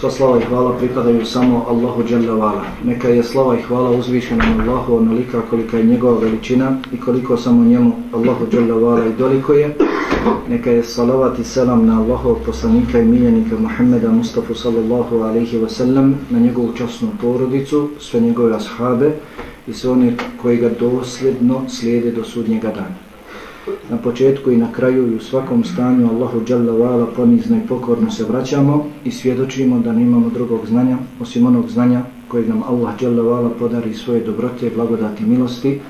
Sva slava i hvala pripadaju samo Allahu Jalla Neka je slava i hvala uzvišenom Allahu onolika kolika je njegova veličina i koliko samo njemu Allahu Jalla i doliko je. Neka je salavat i selam na Allahov poslanika i miljenika Muhammeda Mustafa sallallahu alaihi wa sallam, na njegovu časnu porodicu, sve njegove ashabe i sve one koji ga dosljedno slijede do sudnjega dana na početku i na kraju i u svakom stanju Allahu Jalla Vala ponizno i pokorno se vraćamo i svjedočimo da nemamo drugog znanja osim onog znanja kojeg nam Allah Jalla Vala podari svoje dobrote, blagodati, milosti.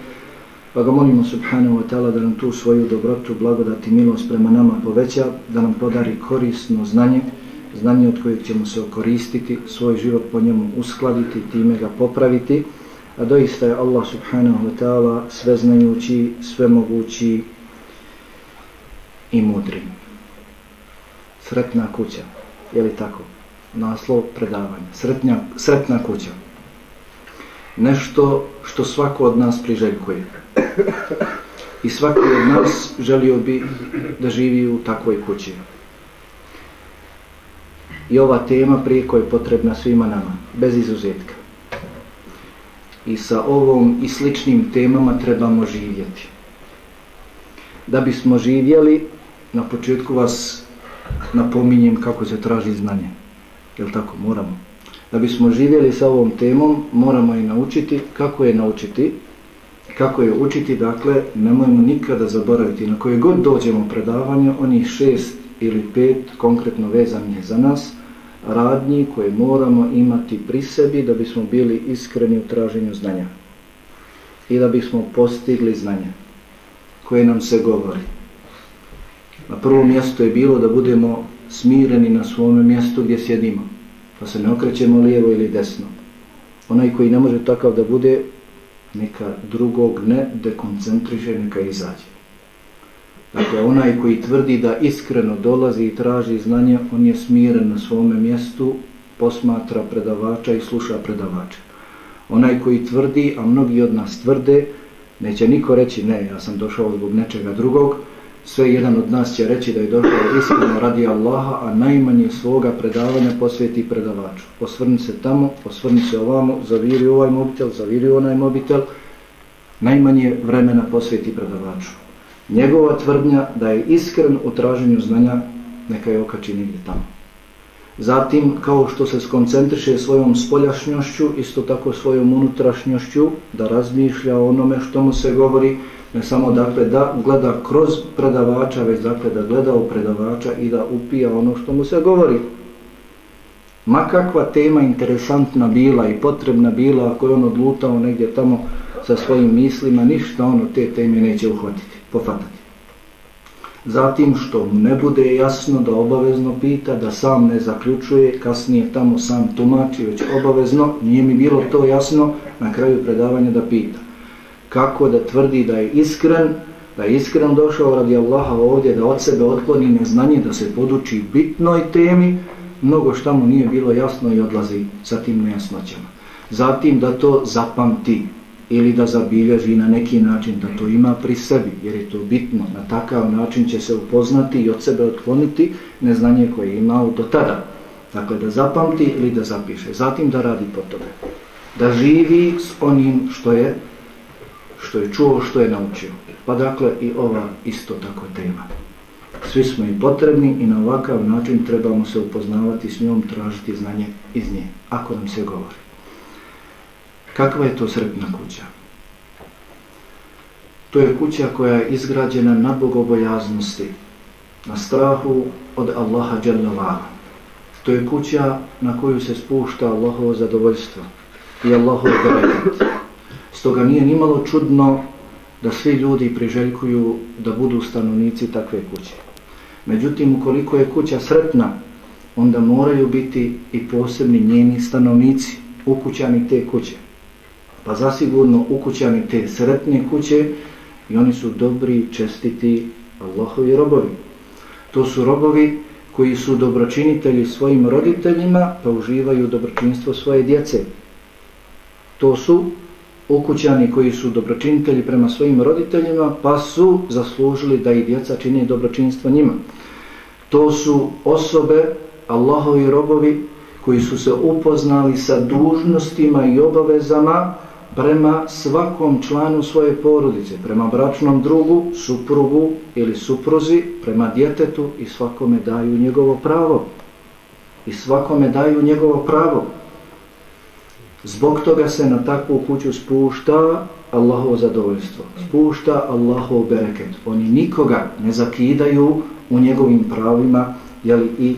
Pa ga molimo subhanahu wa ta'ala da nam tu svoju dobrotu, blagodati, milost prema nama poveća, da nam podari korisno znanje znanje od kojeg ćemo se koristiti, svoj život po njemu uskladiti, time ga popraviti. A doista je Allah subhanahu wa ta'ala sveznajući, svemogući i mudrim. Sretna kuća, je li tako? Naslov predavanja. Sretnja, sretna kuća. Nešto što svako od nas priželjkuje. I svako od nas želio bi da živi u takvoj kući. I ova tema prijeko je potrebna svima nama, bez izuzetka. I sa ovom i sličnim temama trebamo živjeti. Da bismo živjeli, na početku vas napominjem kako se traži znanje. Jel tako? Moramo. Da bismo živjeli sa ovom temom, moramo i naučiti kako je naučiti, kako je učiti, dakle, nemojmo nikada zaboraviti na koje god dođemo predavanje, onih šest ili pet konkretno vezanje za nas, radnji koje moramo imati pri sebi da bismo bili iskreni u traženju znanja i da bismo postigli znanje koje nam se govori. Na prvom mjestu je bilo da budemo smireni na svome mjestu gdje sjedimo, pa se ne okrećemo lijevo ili desno. Onaj koji ne može takav da bude, neka drugog ne dekoncentriše, neka izađe. Dakle, onaj koji tvrdi da iskreno dolazi i traži znanje, on je smiren na svome mjestu, posmatra predavača i sluša predavača. Onaj koji tvrdi, a mnogi od nas tvrde, neće niko reći ne, ja sam došao zbog nečega drugog, sve jedan od nas će reći da je došao iskreno radi Allaha, a najmanje svoga predavanja posveti predavaču. Osvrni se tamo, osvrni se ovamo, zaviri ovaj mobitel, zaviri onaj mobitel, najmanje vremena posveti predavaču. Njegova tvrdnja da je iskren u traženju znanja, neka je okači negdje tamo. Zatim, kao što se skoncentriše svojom spoljašnjošću, isto tako svojom unutrašnjošću, da razmišlja o onome što mu se govori, ne samo dakle da gleda kroz predavača, već dakle da gleda u predavača i da upija ono što mu se govori. Ma kakva tema interesantna bila i potrebna bila, ako je on odlutao negdje tamo sa svojim mislima, ništa ono te teme neće uhvatiti, pofatati. Zatim što mu ne bude jasno da obavezno pita, da sam ne zaključuje, kasnije tamo sam tumači, već obavezno, nije mi bilo to jasno, na kraju predavanja da pita kako da tvrdi da je iskren, da je iskren došao radi Allaha ovdje, da od sebe otkloni neznanje, da se poduči bitnoj temi, mnogo šta mu nije bilo jasno i odlazi sa tim nejasnoćama. Zatim da to zapamti ili da zabilježi na neki način, da to ima pri sebi, jer je to bitno. Na takav način će se upoznati i od sebe otkloniti neznanje koje je imao do tada. Dakle, da zapamti ili da zapiše. Zatim da radi po tome. Da živi s onim što je što je čuo, što je naučio. Pa dakle i ova isto tako tema. Svi smo i potrebni i na ovakav način trebamo se upoznavati s njom, tražiti znanje iz nje, ako nam se govori. Kakva je to sretna kuća? To je kuća koja je izgrađena na bogobojaznosti, na strahu od Allaha Jalla To je kuća na koju se spušta Allahovo zadovoljstvo i Allahovo bereket. Stoga nije nimalo čudno da svi ljudi priželjkuju da budu stanovnici takve kuće. Međutim, ukoliko je kuća sretna, onda moraju biti i posebni njeni stanovnici, ukućani te kuće. Pa zasigurno ukućani te sretne kuće i oni su dobri, čestiti Allahovi robovi. To su robovi koji su dobročinitelji svojim roditeljima pa uživaju dobročinstvo svoje djece. To su ukućani koji su dobročinitelji prema svojim roditeljima pa su zaslužili da i djeca čini dobročinstvo njima. To su osobe, Allahovi robovi koji su se upoznali sa dužnostima i obavezama prema svakom članu svoje porodice, prema bračnom drugu, suprugu ili supruzi, prema djetetu i svakome daju njegovo pravo. I svakome daju njegovo pravo. Zbog toga se na takvu kuću spušta Allahovo zadovoljstvo, spušta Allahov bereket. Oni nikoga ne zakidaju u njegovim pravima, jeli i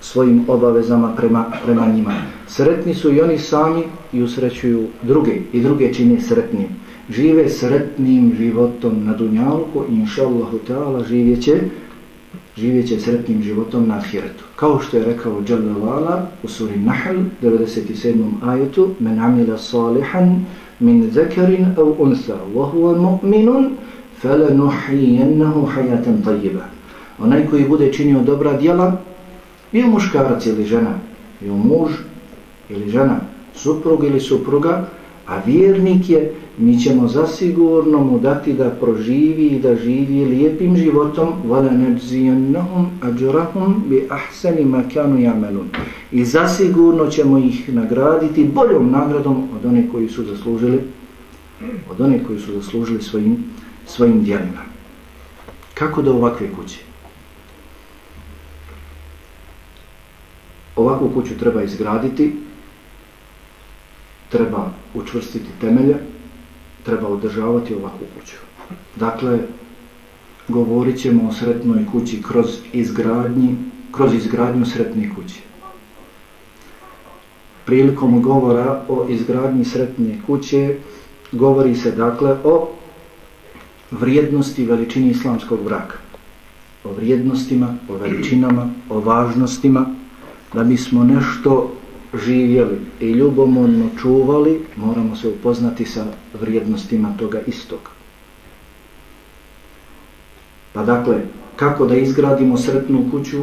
svojim obavezama prema, prema njima. Sretni su i oni sami i usrećuju druge i druge čini sretnim. Žive sretnim životom na Dunjalku i inša Allahu ta'ala živjeće, živjeće sretnim životom na Ahiretu. Kao što je rekao Jalla u suri Nahl 97. ajetu Men amila salihan min zekarin au unsa wa huwa mu'minun falanuhijennahu hayatan tajiba. Onaj koji bude činio dobra djela Ili muškarac ili žena, ili muž ili žena, suprug ili supruga, a vjernik je, mi ćemo zasigurno mu dati da proživi i da živi lijepim životom, vada nedzijennahum ađurahum bi ahsani makanu jamelun. I zasigurno ćemo ih nagraditi boljom nagradom od one koji su zaslužili od one koji su zaslužili svojim, svojim djelima. Kako do ovakve kuće? Ovakvu kuću treba izgraditi, treba učvrstiti temelje, treba održavati ovakvu kuću. Dakle, govorit ćemo o sretnoj kući kroz, izgradnji, kroz izgradnju sretne kuće. Prilikom govora o izgradnji sretne kuće, govori se dakle o vrijednosti veličini islamskog braka. O vrijednostima, o veličinama, o važnostima, da bismo nešto živjeli i ljubomorno čuvali, moramo se upoznati sa vrijednostima toga istog. Pa dakle, kako da izgradimo sretnu kuću,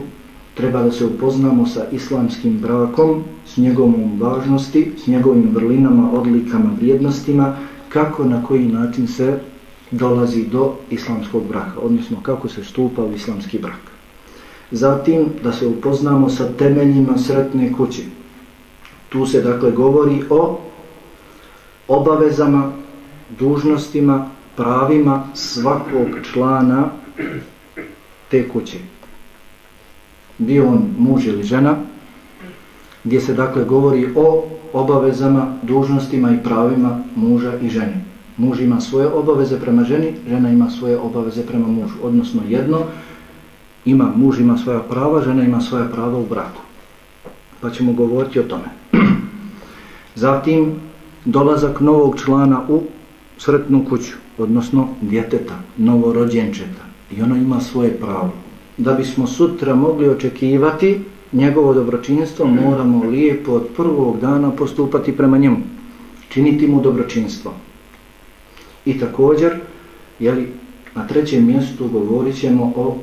treba da se upoznamo sa islamskim brakom, s njegovom važnosti, s njegovim vrlinama, odlikama, vrijednostima, kako na koji način se dolazi do islamskog braka, odnosno kako se stupa u islamski brak. Zatim da se upoznamo sa temeljima sretne kuće. Tu se dakle govori o obavezama, dužnostima, pravima svakog člana te kuće. Bio on muž ili žena, gdje se dakle govori o obavezama, dužnostima i pravima muža i žene. Muž ima svoje obaveze prema ženi, žena ima svoje obaveze prema mužu. Odnosno jedno, ima, muž ima svoja prava, žena ima svoja prava u braku. Pa ćemo govoriti o tome. Zatim, dolazak novog člana u sretnu kuću, odnosno djeteta, novorođenčeta. I ona ima svoje pravo. Da bismo sutra mogli očekivati njegovo dobročinstvo, moramo lijepo od prvog dana postupati prema njemu. Činiti mu dobročinstvo. I također, jeli, na trećem mjestu govorit o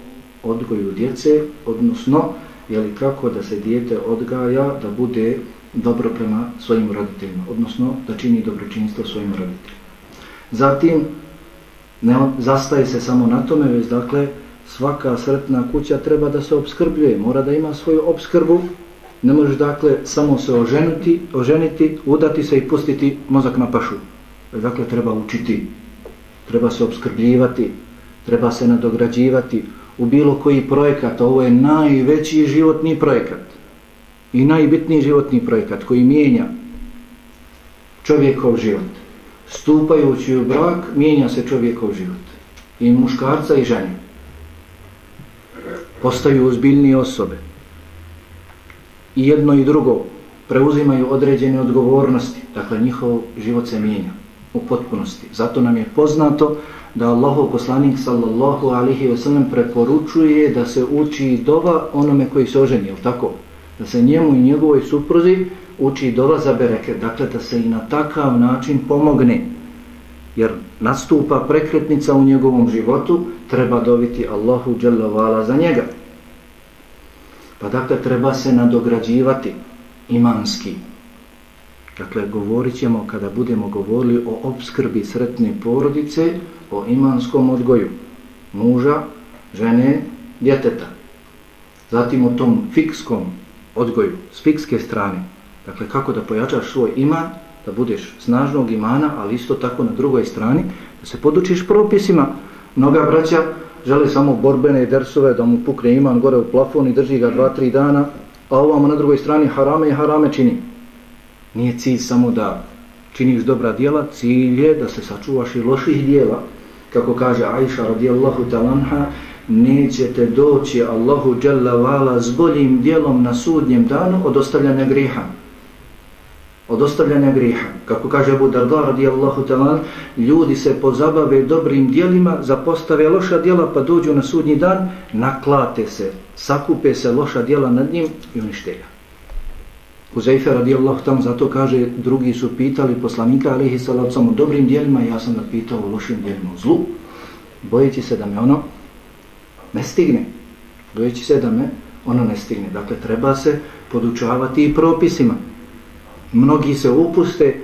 odgoju djece, odnosno jeli, kako da se dijete odgaja da bude dobro prema svojim roditeljima, odnosno da čini dobročinstvo svojim roditeljima. Zatim, ne zastaje se samo na tome, već dakle, svaka sretna kuća treba da se obskrbljuje, mora da ima svoju obskrbu, ne može dakle samo se oženiti, oženiti, udati se i pustiti mozak na pašu. Dakle, treba učiti, treba se obskrbljivati, treba se nadograđivati, u bilo koji projekat, ovo je najveći životni projekat i najbitniji životni projekat koji mijenja čovjekov život. Stupajući u brak, mijenja se čovjekov život. I muškarca i žene. Postaju ozbiljnije osobe. I jedno i drugo preuzimaju određene odgovornosti. Dakle, njihov život se mijenja u potpunosti. Zato nam je poznato da Allahu poslanik sallallahu alihi wasallam preporučuje da se uči dova onome koji se oženi, je tako? Da se njemu i njegovoj supruzi uči dova za bereke, dakle da se i na takav način pomogne. Jer nastupa prekretnica u njegovom životu, treba dobiti Allahu dželovala za njega. Pa dakle, treba se nadograđivati imanski. Dakle, govorit ćemo kada budemo govorili o obskrbi sretne porodice, o imanskom odgoju muža, žene, djeteta. Zatim o tom fikskom odgoju, s fikske strane. Dakle, kako da pojačaš svoj iman, da budeš snažnog imana, ali isto tako na drugoj strani, da se podučiš propisima. Mnoga braća žele samo borbene dersove, da mu pukne iman gore u plafon i drži ga dva, tri dana, a ovamo na drugoj strani harame i harame čini. Nije cilj samo da činiš dobra djela, cilj je da se sačuvaš i loših djela. Kako kaže Aisha radijallahu talanha, nećete doći Allahu dželle vala s boljim djelom na sudnjem danu od ostavljanja griha od ostavljanja griha. Kako kaže Abu Darda radijallahu talan, ljudi se pozabave dobrim djelima, zapostave loša djela pa dođu na sudnji dan, naklate se, sakupe se loša djela nad njim i unište ga. Huzaife radijallahu ta'ala zato kaže, drugi su pitali poslanika alihi salatu samo dobrim dijelima, ja sam napitao o lošim dijelima o zlu, bojeći se da me ono ne stigne. Bojeći se da me ono ne stigne. Dakle, treba se podučavati i propisima. Mnogi se upuste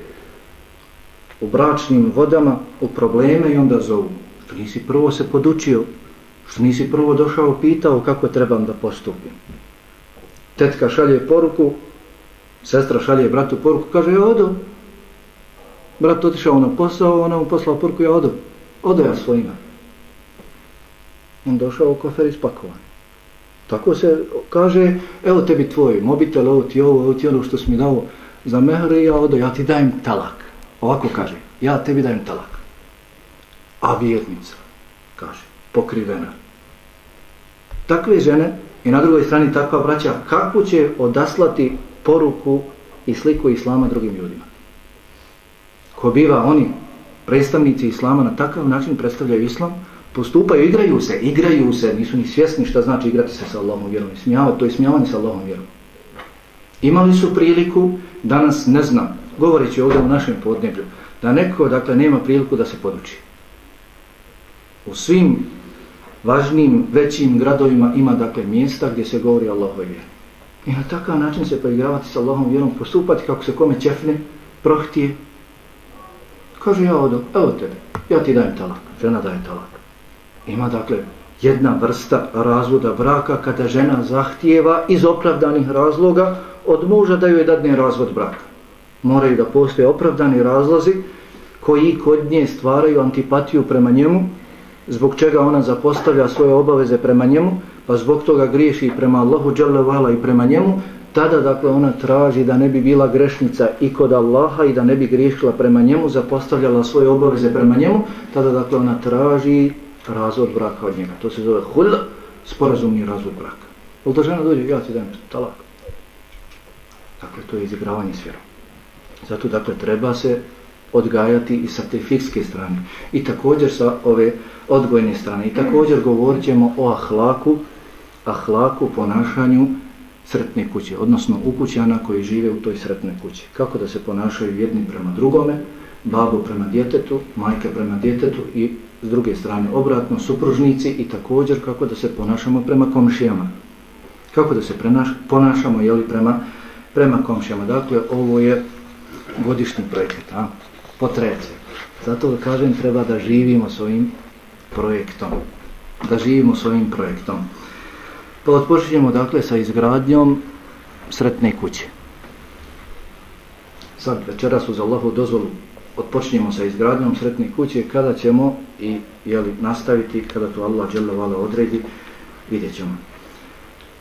u bračnim vodama u probleme i onda zovu. Što nisi prvo se podučio. Što nisi prvo došao pitao kako trebam da postupim. Tetka šalje poruku sestra šalje bratu poruku kaže ja odo brat otišao na posao ona mu poslala poruku ja odo odo ja svojima on došao u kofer ispakovan tako se kaže evo tebi tvoj mobitel ovo ti ovo, ovo ti ono što si mi dao za mehre ja odo, ja ti dajem talak. Ovako kaže, ja tebi dajem talak. A vjernica, kaže, pokrivena. Takve žene i na drugoj strani takva braća, kako će odaslati poruku i sliku islama drugim ljudima? Ko biva oni, predstavnici islama, na takav način predstavljaju islam, postupaju, igraju se, igraju se, nisu ni svjesni šta znači igrati se sa Allahom vjerom. Smijavati, to je smijavanje sa Allahom vjerom. Imali su priliku, danas ne znam, govoreći ovdje u našem podneblju, da neko, dakle, nema priliku da se poduči. U svim važnim, većim gradovima ima, dakle, mjesta gdje se govori Allahove vjeru. I na takav način se poigravati sa Allahom vjerom, postupati kako se kome ćefne, prohtije. Kaže, ja odo, evo tebe, ja ti dajem talak, žena daje talak. Ima, dakle, jedna vrsta razvoda braka kada žena zahtijeva iz opravdanih razloga od muža da joj dadne razvod braka. Moraju da postoje opravdani razlozi koji kod nje stvaraju antipatiju prema njemu, zbog čega ona zapostavlja svoje obaveze prema njemu, pa zbog toga griješi prema Allahu dželevala i prema njemu, tada dakle ona traži da ne bi bila grešnica i kod Allaha i da ne bi griješila prema njemu, zapostavljala svoje obaveze prema njemu, tada dakle ona traži razvod braka od njega. To se zove hul, sporazumni razvod braka. Ali da žena dođe, ja ti dajem talak. Dakle, to je izigravanje s vjerom. Zato, dakle, treba se odgajati i sa te fikske strane. I također sa ove odgojne strane. I također govorit ćemo o ahlaku, ahlaku, ponašanju sretne kuće, odnosno ukućana koji žive u toj sretnoj kući. Kako da se ponašaju jedni prema drugome, babo prema djetetu, majka prema djetetu i s druge strane obratno, supružnici i također kako da se ponašamo prema komšijama. Kako da se prenaš, ponašamo jeli, prema prema komšijama. Dakle, ovo je godišnji projekat. a? Po treće. Zato da kažem, treba da živimo svojim projektom. Da živimo svojim projektom. Pa odpočinjemo, dakle, sa izgradnjom sretne kuće. Sad, večeras uz Allahu dozvolu odpočinjemo sa izgradnjom sretne kuće, kada ćemo i jeli, nastaviti, kada to Allah dželle odredi, vidjet ćemo.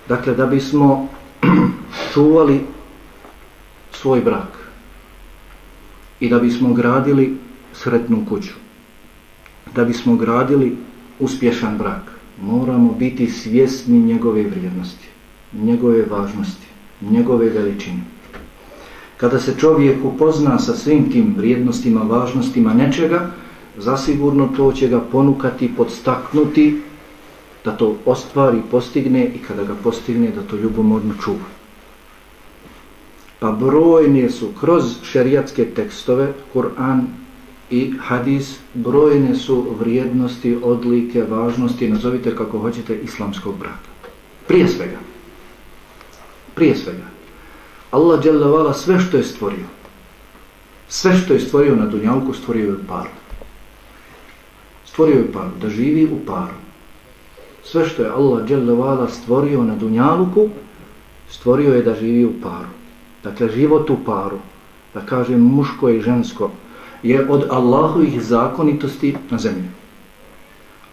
Dakle, da bismo čuvali svoj brak i da bismo gradili sretnu kuću, da bismo gradili uspješan brak, moramo biti svjesni njegove vrijednosti, njegove važnosti, njegove veličine. Kada se čovjek upozna sa svim tim vrijednostima, važnostima nečega, zasigurno to će ga ponukati, podstaknuti da to ostvari, postigne i kada ga postigne da to ljubomorno čuva. Pa brojne su kroz šerijatske tekstove, Kur'an i hadis, brojne su vrijednosti, odlike, važnosti, nazovite kako hoćete, islamskog braka. Prije svega. prije svega. Allah dželavala sve što je stvorio. Sve što je stvorio na dunjalku, stvorio je u paru. Stvorio je paru, da živi u paru. Sve što je Allah dželavala stvorio na dunjalku, stvorio je da živi u paru dakle život u paru, da kažem muško i žensko, je od Allahovih zakonitosti na zemlji.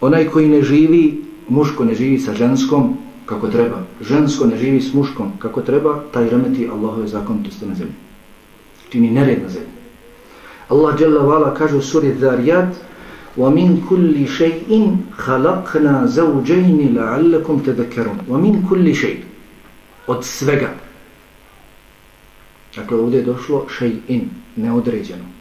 Onaj koji ne živi, muško ne živi sa ženskom kako treba, žensko ne živi s muškom kako treba, taj remeti Allahove zakonitosti na zemlji. Čini nered na zemlji. Allah Jalla Vala kaže u suri Dharijad وَمِنْ كُلِّ شَيْءٍ خَلَقْنَا زَوْجَيْنِ لَعَلَّكُمْ تَذَكَرُونَ وَمِنْ كُلِّ شَيْءٍ Od svega, Dakle, ovdje je došlo še'in, neodređeno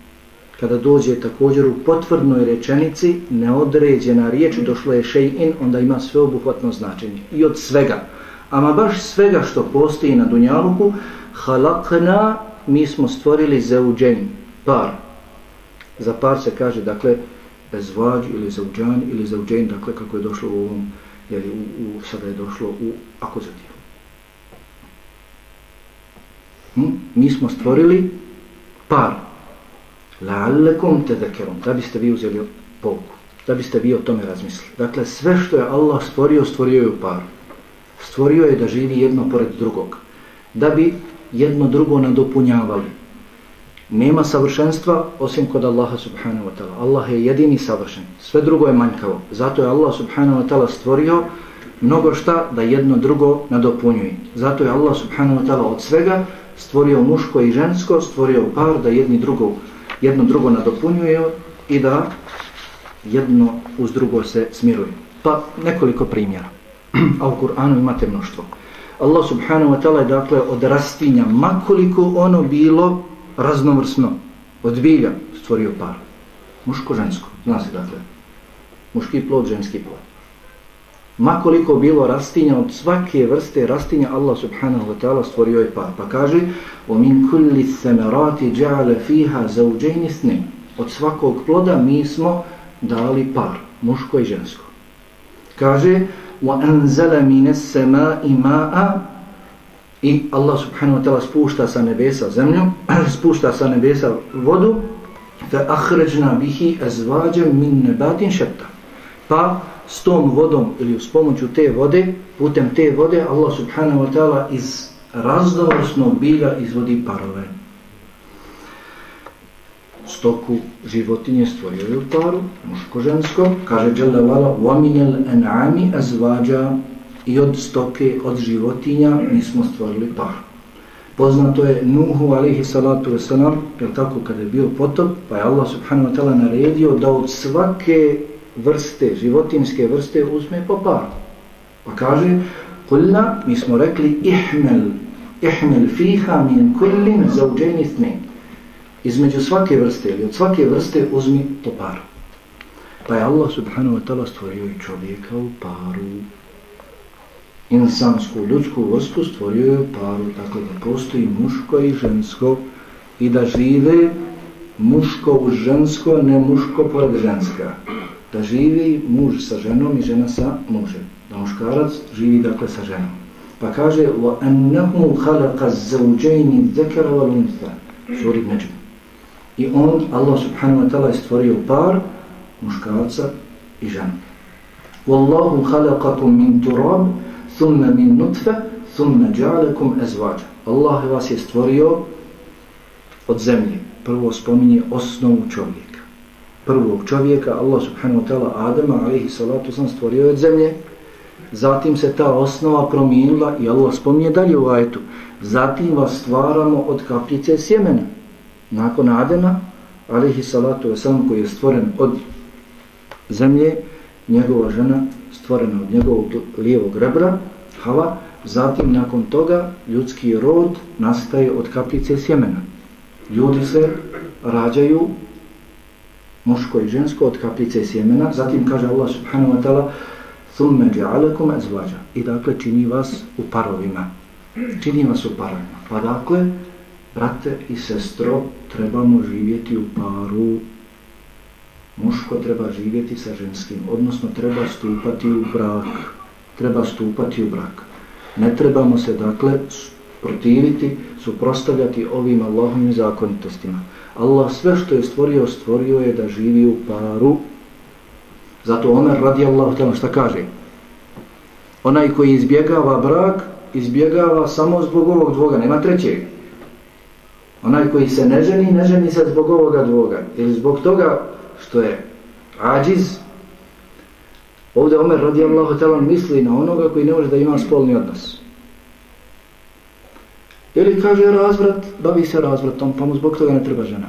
kada dođe također u potvrdnoj rečenici neodređena riječ, došlo je še'in, onda ima sveobuhvatno značenje. I od svega. Ama baš svega što postoji na Dunjaluku, halakna, mi smo stvorili zauđen, par. Za par se kaže, dakle, bezvađ ili zauđan ili zauđen, dakle, kako je došlo u ovom, jeli, u, u, sada je došlo u akuzativu. Hm? Mi smo stvorili par. La'allakum tadhakkarun. Da biste vi uzeli pouku. Da biste vi o tome razmislili. Dakle sve što je Allah stvorio stvorio je u par. stvorio je da živi jedno pored drugog. Da bi jedno drugo nadopunjavali. Nema savršenstva osim kod Allaha subhanahu wa ta'ala. Allah je jedini savršen. Sve drugo je manjkavo. Zato je Allah subhanahu wa ta'ala stvorio mnogo šta da jedno drugo nadopunjuje. Zato je Allah subhanahu wa ta'ala od svega stvorio muško i žensko stvorio par da jedni drugog jedno drugo nadopunjuje i da jedno uz drugo se smiruje. Pa nekoliko primjera. A u Kur'anu imate mnoštvo. Allah subhanahu wa ta'ala je dakle od rastinja, makoliko ono bilo raznovrsno, od bilja stvorio par. Muško-žensko, zna se dakle. Muški plod, ženski plod Makoliko bilo rastinja od svake vrste rastinja Allah subhanahu wa ta'ala stvorio je par. Pa kaže وَمِنْ كُلِّ الثَّمَرَاتِ جَعَلَ فِيهَا زَوْجَيْنِ سْنِمْ Od svakog ploda mi smo dali par, muško i žensko. Kaže وَأَنْزَلَ مِنَ السَّمَاءِ مَاءَ I Allah subhanahu wa ta'ala spušta sa nebesa zemlju, spušta sa nebesa vodu فَأَخْرَجْنَا بِهِ أَزْوَاجًا مِنْ نَبَاتٍ شَتَّ Pa s tom vodom ili s pomoću te vode, putem te vode, Allah subhanahu wa ta'ala iz raznovrsnog bilja izvodi parove. Stoku životinje stvorio u paru, muško-žensko, kaže Đeldavala, وَمِنَ الْأَنْعَامِ أَزْوَاđَ i od stoke, od životinja, mi smo stvorili paru. Poznato je Nuhu alihi salatu wasalam, jer tako kada je bio potop, pa je Allah subhanahu wa ta'ala naredio da od svake vrste, životinske vrste uzme po par. Pa kaže, kulla, mi smo rekli, ihmel, ihmel fiha min kullin zauđeni thmin. Između svake vrste ili od svake vrste uzmi po paru. Pa je Allah subhanahu wa ta'ala stvorio i čovjeka u paru. Insansku, ljudsku vrstu stvorio je u paru. Tako da postoji muško i žensko i da žive muško u žensko, ne muško pored ženska Da živi muž sa ženom i žena sa mužem. Da muškarac živi dakle sa ženom. Pa kaže وَأَنَّهُ خَلَقَ الزَّوْجَيْنِ الذَّكَرَ وَالْأُنْثَ Suri Neđm. I on, Allah subhanahu wa ta'ala, je stvorio par muškarca i žena. وَاللَّهُ خَلَقَكُمْ مِنْ تُرَابِ ثُمَّ مِنْ نُطْفَ ثُمَّ جَعَلَكُمْ أَزْوَاجَ Allah vas je stvorio od zemlje. Prvo spominje osnovu čovjeka. Prvog čovjeka, Allah subhanahu wa ta'ala, Adama, alaihi salatu sam, stvorio od zemlje. Zatim se ta osnova promijenila i Allah spominje dalje u ajetu. Zatim vas stvaramo od kapljice sjemena. Nakon Adama, alaihi salatu wasalam, koji je stvoren od zemlje, njegova žena stvorena od njegovog lijevog rebra, Hava, zatim nakon toga ljudski rod nastaje od kapljice sjemena. Ljudi se rađaju muško i žensko od kapljice sjemena, zatim kaže Allah subhanahu wa ta'ala thumme dja'alakum azvađa. I dakle čini vas u parovima. Čini vas u parovima. Pa dakle, brate i sestro, trebamo živjeti u paru. Muško treba živjeti sa ženskim, odnosno treba stupati u brak. Treba stupati u brak. Ne trebamo se dakle protiviti, suprostavljati ovim Allahovim zakonitostima. Allah sve što je stvorio, stvorio je da živi u paru. Zato Omer radi Allah, šta kaže? Onaj koji izbjegava brak, izbjegava samo zbog ovog dvoga, nema trećeg. Onaj koji se ne ženi, ne ženi se zbog ovoga dvoga. Ili zbog toga što je ađiz. Ovdje Omer radi Allah misli na onoga koji ne može da ima spolni odnos. Ili kaže razvrat, bavi se razvratom, pa mu zbog toga ne treba žena.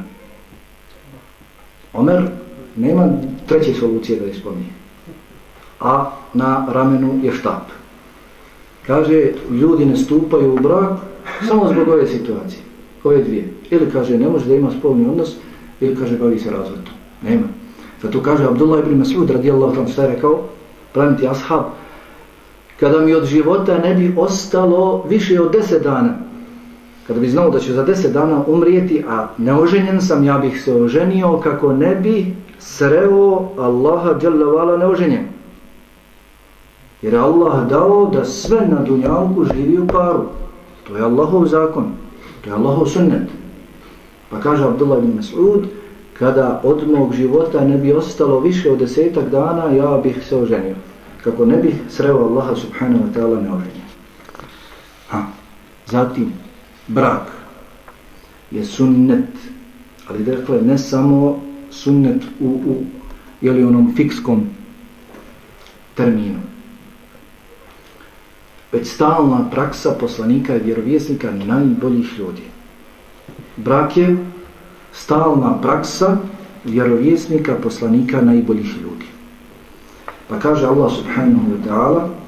Omer nema treće solucije da ispomnije. A na ramenu je štap. Kaže, ljudi ne stupaju u brak samo zbog ove situacije. Ove dvije. Ili kaže, ne može da ima spolni odnos, ili kaže, bavi se razvratom. Nema. Zato kaže Abdullah ibn Mas'ud radijallahu tam šta je rekao, planiti ashab, kada mi od života ne bi ostalo više od deset dana, kada bi znao da će za deset dana umrijeti, a neoženjen sam, ja bih se oženio kako ne bi sreo Allaha djelavala neoženjen. Jer Allah dao da sve na dunjalku živi u paru. To je Allahov zakon. To je Allahov sunnet. Pa kaže Abdullah ibn Mas'ud, kada od mog života ne bi ostalo više od desetak dana, ja bih se oženio. Kako ne bih sreo Allaha subhanahu wa ta'ala neoženjen. Ha. Zatim, brak je sunnet, ali dakle ne samo sunnet u, u jeli onom fikskom terminu, već stalna praksa poslanika i vjerovjesnika najboljih ljudi. Brak je stalna praksa vjerovjesnika, poslanika najboljih ljudi. Pa kaže Allah subhanahu wa ta'ala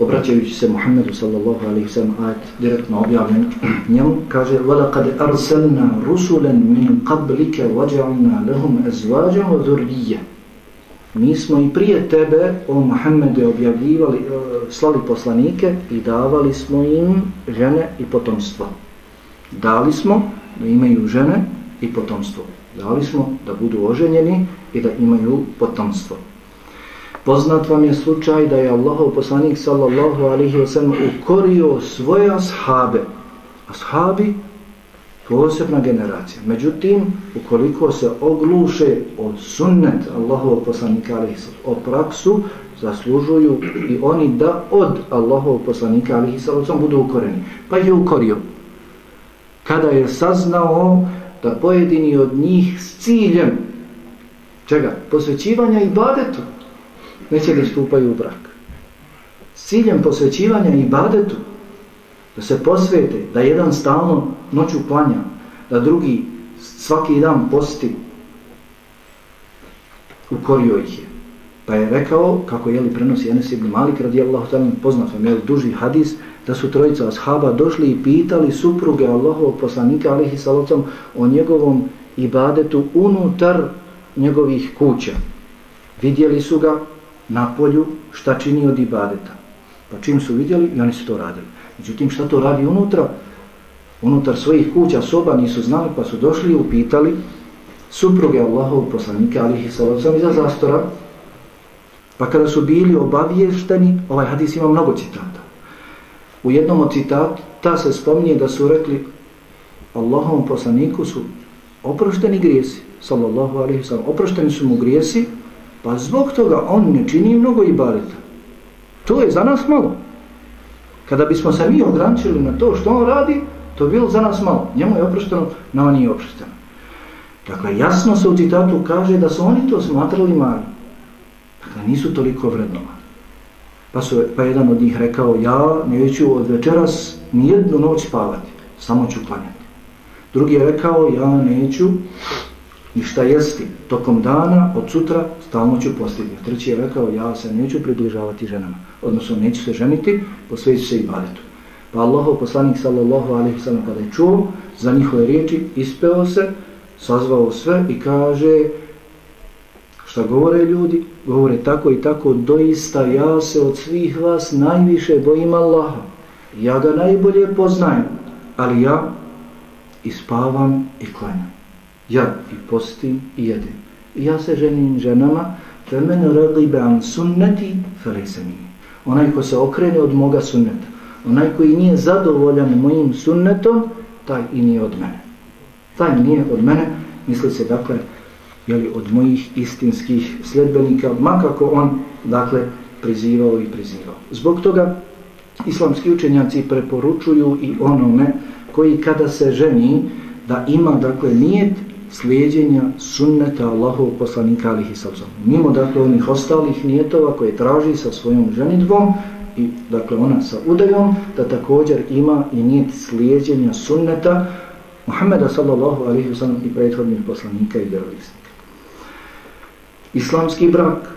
obraćajući se Muhammedu sallallahu alaihi sallam ajat direktno objavljen njemu, kaže وَلَقَدْ أَرْسَلْنَا رُسُلًا مِنْ قَبْلِكَ وَجَعْنَا لَهُمْ أَزْوَاجًا وَذُرْلِيَ Mi smo i prije tebe, o Muhammede, objavljivali, e, slali poslanike i davali smo im žene i potomstvo. Dali smo da imaju žene i potomstvo. Dali smo da budu oženjeni i da imaju potomstvo. Poznat vam je slučaj da je Allahov poslanik sallallahu alihi wasallam ukorio svoje ashabe. Ashabi, posebna generacija. Međutim, ukoliko se ogluše od sunnet Allahovog poslanika alihi sallam, o praksu, zaslužuju i oni da od Allahovog poslanika alihi sallam budu ukoreni. Pa je ukorio. Kada je saznao da pojedini od njih s ciljem čega? Posvećivanja i badetu neće da stupaju u brak. S ciljem posvećivanja i badetu, da se posvete, da jedan stalno noću klanja, da drugi svaki dan posti, ukorio ih je. Pa je rekao, kako je li prenosi Enes ibn Malik radijallahu ta'ala poznat vam je duži hadis, da su trojica ashaba došli i pitali supruge Allahovog poslanika alihi salocom o njegovom ibadetu unutar njegovih kuća. Vidjeli su ga na polju šta čini od ibadeta. Pa čim su vidjeli i oni su to radili. Međutim, šta to radi unutra? Unutar svojih kuća, soba nisu znali pa su došli i upitali supruge Allahov poslanika alihi sallam iza zastora. Pa kada su bili obavješteni, ovaj hadis ima mnogo citata. U jednom od citata se spominje da su rekli Allahovom poslaniku su oprošteni grijesi, sallallahu alaihi sallam, oprošteni su mu grijesi, Pa zbog toga on ne čini mnogo ibadeta. To je za nas malo. Kada bismo se mi ograničili na to što on radi, to bilo za nas malo. Njemu je oprošteno, nama nije oprošteno. Dakle, jasno se u citatu kaže da su oni to smatrali mani. Dakle, nisu toliko vrednovani. Pa, su, pa jedan od njih rekao, ja neću od večeras nijednu noć spavati, samo ću klanjati. Drugi je rekao, ja neću i šta jesti tokom dana, od sutra, stalno ću postignuti. Treći je rekao, ja se neću približavati ženama, odnosno neću se ženiti, posveći se i. Pa Allahov poslanik sallallahu alaihi sallam, kada je čuo za njihove riječi, ispeo se, sazvao sve i kaže, šta govore ljudi? Govore tako i tako, doista ja se od svih vas najviše bojim Allaha. Ja ga najbolje poznajem, ali ja ispavam i klanjam ja i postim i jedem. I ja se ženim ženama, femen radibe an sunneti felejse mi. Onaj ko se okrene od moga sunneta, Onaj koji nije zadovoljan mojim sunnetom, taj i nije od mene. Taj nije od mene, misli se dakle, jeli, od mojih istinskih sljedbenika, makako on, dakle, prizivao i prizivao. Zbog toga, islamski učenjaci preporučuju i onome koji kada se ženi, da ima, dakle, nijet slijedjenja sunneta Allahov poslanika alihi sallam. Mimo, dakle, onih ostalih nijetova koje traži sa svojom ženitvom i, dakle, ona sa udajom, da također ima i nijet slijedjenja sunneta Muhammeda sallallahu alihi sallam i prethodnih poslanika i vjerovisnika. Islamski brak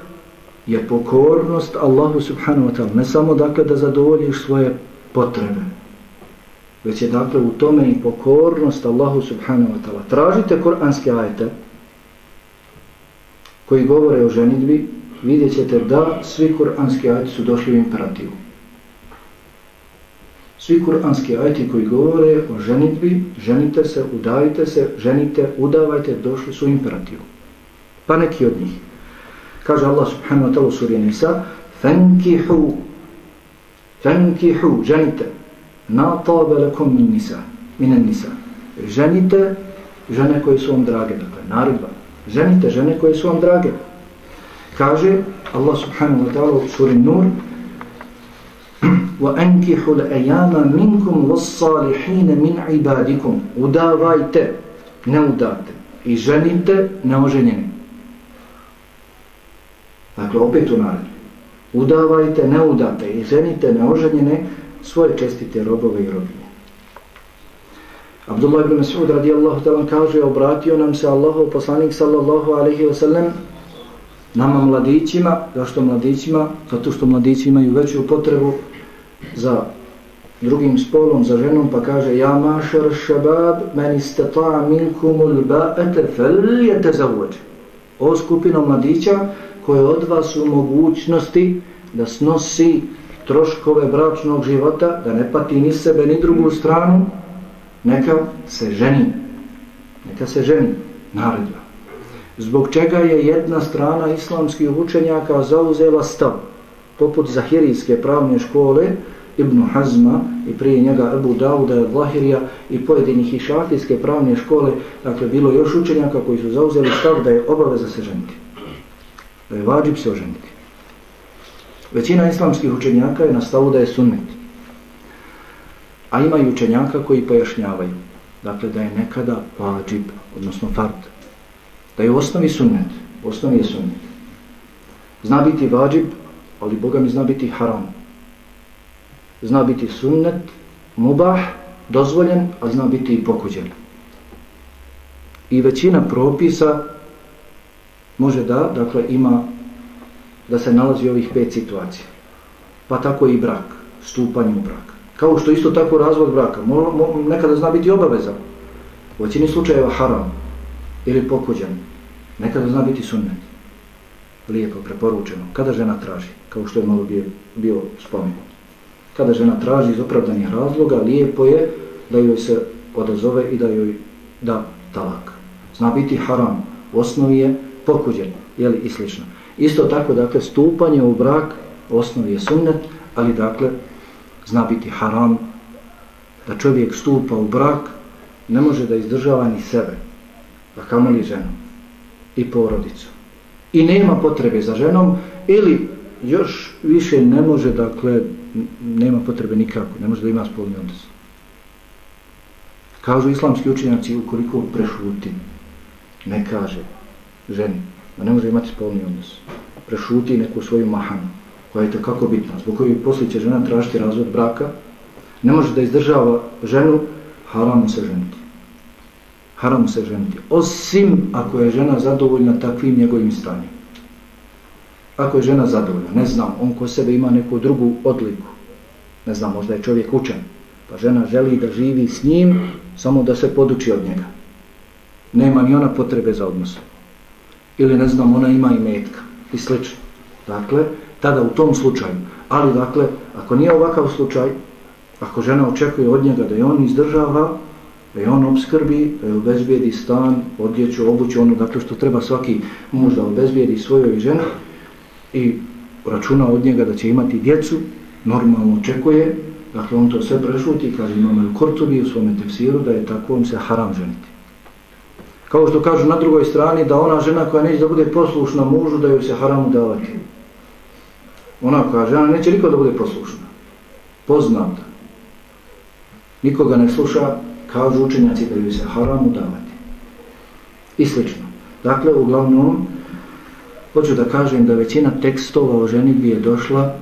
je pokornost Allahu subhanahu wa ta'ala. Ne samo, dakle, da zadovoljiš svoje potrebe, već je dakle u tome i pokornost Allahu subhanahu wa ta'ala. Tražite koranske ajete koji govore o ženitbi, vidjet ćete da svi koranski ajeti su došli u imperativu. Svi kuranski ajeti koji govore o ženitbi, ženite se, udavite se, ženite, udavajte, došli su u imperativu. Pa neki od njih. Kaže Allah subhanahu wa ta'ala u suri Nisa, Fankihu, fankihu, ženite, ma tabe lekom min nisa, minen nisa. Ženite žene koje su vam drage, dakle, naredba. Ženite žene koje su vam drage. Kaže Allah subhanahu wa ta'ala u suri Nur, wa ankihu l'ayama minkum l'salihine min ibadikum. Udavajte, ne udate. I ženite neoženjene. Dakle, opet u naredbi. Udavajte, ne udate. I ženite neoženjene svoje čestite robove i robine. Abdullah ibn Mas'ud radijallahu ta'ala kaže, obratio nam se Allahov poslanik sallallahu alaihi wa sallam nama mladićima, zašto mladićima? Zato što mladići imaju veću potrebu za drugim spolom, za ženom, pa kaže Ja mašar šabab, meni stata minkumul ba'ete feljete zavođe. O skupino mladića koje od vas u mogućnosti da snosi troškove bračnog života, da ne pati ni sebe ni drugu stranu, neka se ženi. Neka se ženi. Naredba. Zbog čega je jedna strana islamskih učenjaka zauzela stav, poput Zahirijske pravne škole, Ibn Hazma i prije njega Abu Dauda, Vlahirija i pojedinih i šafijske pravne škole, dakle bilo još učenjaka koji su zauzeli stav da je obaveza se ženiti. Da je vađib se oženiti. Većina islamskih učenjaka je na stavu da je sunnet. A ima i učenjaka koji pojašnjavaju. Dakle, da je nekada vađib, odnosno fard. Da je u osnovi sunnet. U osnovi je sunnet. Zna biti vađib, ali Boga mi zna biti haram. Zna biti sunnet, mubah, dozvoljen, a zna biti i pokuđen. I većina propisa može da, dakle, ima da se nalazi ovih pet situacija. Pa tako i brak, stupanje u brak. Kao što isto tako razvod braka. Mo, mo, nekada zna biti obaveza. U većini slučajeva haram ili pokuđan. Nekada zna biti sunnet. Lijepo, preporučeno. Kada žena traži, kao što je malo bio, bio spomenut. Kada žena traži iz opravdanih razloga, lijepo je da joj se odazove i da joj da talak. Zna biti haram. U osnovi je pokuđen, jeli i slično. Isto tako, dakle, stupanje u brak osnovi je sunnet, ali dakle, zna biti haram da čovjek stupa u brak, ne može da izdržava ni sebe, a kamoli ženu i porodicu. I nema potrebe za ženom, ili još više ne može, dakle, nema potrebe nikako, ne može da ima spolni odnos. Kažu islamski učenjaci, ukoliko prešuti, ne kaže ženi, da ne može imati spolni odnos. Prešuti neku svoju mahanu, koja je kako bitna, zbog koju poslije će žena tražiti razvod braka, ne može da izdržava ženu, haram se ženiti. Haram se ženiti. Osim ako je žena zadovoljna takvim njegovim stanjem. Ako je žena zadovoljna, ne znam, on ko sebe ima neku drugu odliku, ne znam, možda je čovjek učen, pa žena želi da živi s njim, samo da se poduči od njega. Nema ni ona potrebe za odnosom ili ne znam, ona ima i metka i slično. Dakle, tada u tom slučaju, ali dakle, ako nije ovakav slučaj, ako žena očekuje od njega da je on izdržava, da je on obskrbi, da je obezbijedi stan, odjeću, obuću, ono dakle što treba svaki muž da obezbijedi svojoj ženi i računa od njega da će imati djecu, normalno očekuje, dakle on to sve prešuti, kaže imamo u Kortubi u svome tefsiru da je takvom se haram ženiti. Kao što kažu na drugoj strani da ona žena koja neće da bude poslušna mužu da ju se haram davati. Ona kaže, ona neće nikada da bude poslušna. Poznata. Nikoga ne sluša, kažu učenjaci da ju se haram davati. I slično. Dakle, uglavnom, hoću da kažem da većina tekstova o ženitbi je došla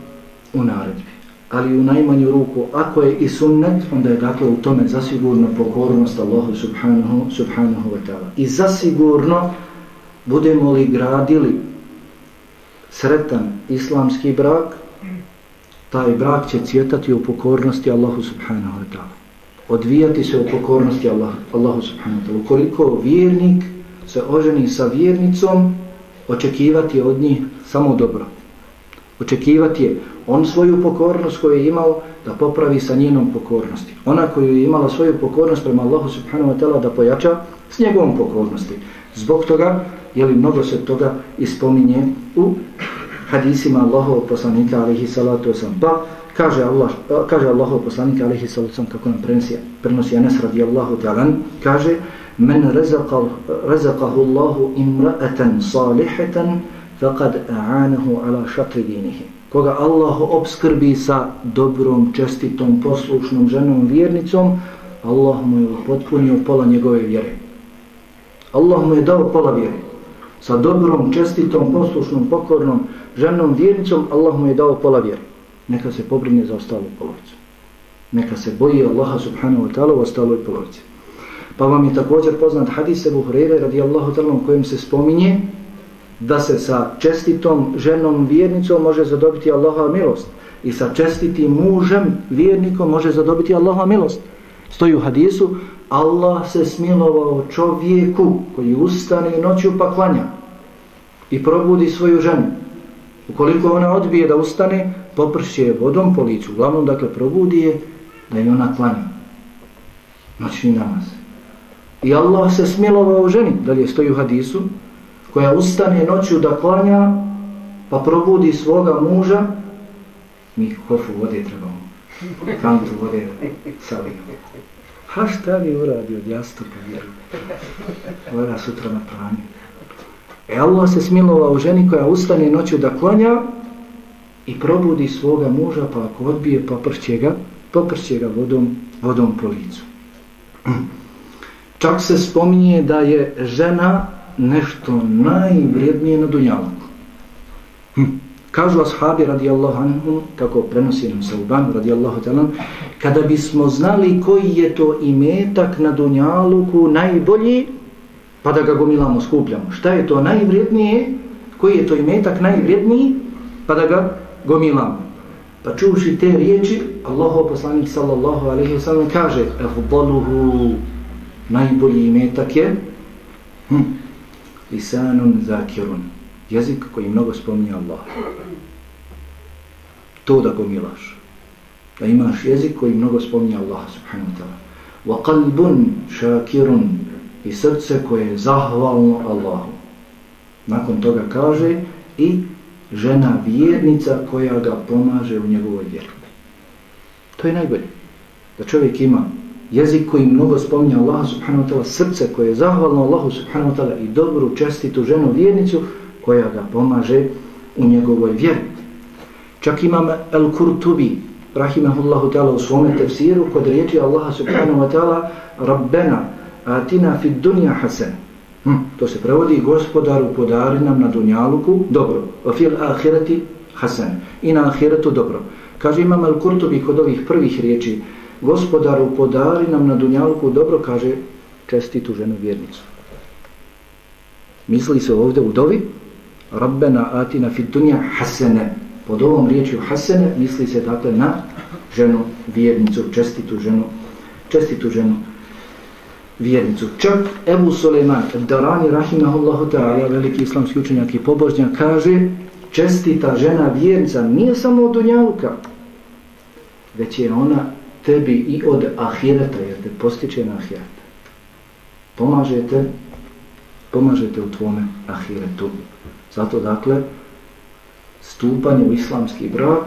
u naredbi ali u najmanju ruku, ako je i sunnet, onda je dakle u tome zasigurno pokornost Allahu subhanahu, subhanahu wa ta'ala. I zasigurno budemo li gradili sretan islamski brak, taj brak će cvjetati u pokornosti Allahu subhanahu wa ta'ala. Odvijati se u pokornosti Allah, Allahu subhanahu wa ta'ala. Ukoliko vjernik se oženi sa vjernicom, očekivati od njih samo dobro. Očekivati je on svoju pokornost koju je imao da popravi sa njenom pokornosti. Ona koju je imala svoju pokornost prema Allahu subhanahu wa ta'ala da pojača s njegovom pokornosti. Zbog toga, je li mnogo se toga ispominje u hadisima Allahov poslanika alihi salatu wasalam. Pa kaže Allah, kaže Allahov poslanika alihi salatu wasalam kako nam prenosi, prenosi Anas radijallahu ta'alan, kaže men rezaqahu Allahu imra'atan salihatan faqad a'anahu ala šatri dinihi koga Allah obskrbi sa dobrom, čestitom, poslušnom ženom, vjernicom, Allah mu je potpunio pola njegove vjere. Allah mu je dao pola vjere. Sa dobrom, čestitom, poslušnom, pokornom ženom, vjernicom, Allah mu je dao pola vjere. Neka se pobrine za ostalu polovicu. Neka se boji Allaha subhanahu wa ta'ala u ostaloj polovici. Pa vam je također poznat hadis Ebu Hrere radijallahu ta'ala u kojem se spominje da se sa čestitom ženom vjernicom može zadobiti Allaha milost i sa čestitim mužem vjernikom može zadobiti Allaha milost. Stoji u hadisu Allah se smilovao čovjeku koji ustane noću pa klanja i probudi svoju ženu. Ukoliko ona odbije da ustane, popršće je vodom po licu. Uglavnom, dakle, probudi je da je ona klanja. Noćni namaz. I Allah se smilovao ženi, dalje stoji u hadisu, koja ustane noću da klanja, pa probudi svoga muža, mi kofu vode trebamo, kantu vode salimo. Ha šta bi uradio od jastupa vjeru? Ora sutra na pranju. E Allah se smilova u ženi koja ustane noću da klanja i probudi svoga muža, pa ako odbije, popršće ga, popršće ga vodom, vodom po licu. Čak se spominje da je žena nešto najvrijednije na dunjalu. Hm. Kažu ashabi radijallahu anhu, kako prenosi nam Sauban radijallahu talan, kada bismo znali koji je to imetak na dunjaluku najbolji, pa da ga gomilamo, skupljamo. Šta je to najvrijednije? Koji je to imetak najvrijedniji? Pa da ga gomilamo. Pa čuši te riječi, Allaho poslanik sallallahu alaihi wa sallam kaže, ehbaluhu, najbolji imetak je, hm, lisanun zakirun. Jezik koji mnogo spominje Allah. To da gomilaš da imaš jezik koji mnogo spominje Allah subhanahu wa ta'ala. Wa qalbun shakirun. I srce koje je zahvalno Allahu. Nakon toga kaže i žena vjernica koja ga pomaže u njegovoj vjeri. To je najbolje. Da čovjek ima jezik koji mnogo spominje Allah subhanahu wa ta'ala, srce koje je zahvalno Allahu subhanahu wa ta'ala i dobru, čestitu ženu vjernicu koja ga pomaže u njegovoj vjeri. Čak imam El-Kurtubi, rahimahullahu ta'ala u svome tefsiru, kod riječi Allaha subhanahu wa ta'ala, Rabbena, atina fid dunja hasen. Hm, to se prevodi, gospodaru podari nam na dunjaluku, dobro, o fil ahireti hasen, i na ahiretu dobro. Kaže imam El-Kurtubi kod ovih prvih riječi, gospodaru podari nam na dunjalku dobro, kaže čestitu ženu vjernicu. Misli se ovdje u dovi, Rabbena atina fit dunja hasene. Pod ovom riječju hasene misli se dakle na ženu vjernicu, čestitu ženu, čestitu ženu vjernicu. Čak Ebu Suleiman, Darani Rahimahullahu ta'ala, veliki islamski učenjak i pobožnjak, kaže čestita žena vjernica nije samo od dunjalka, već je ona tebi i od ahireta, jer te postiče na ahireta. Pomažete, pomažete u tvome ahiretu. Zato, dakle, stupanje u islamski brak,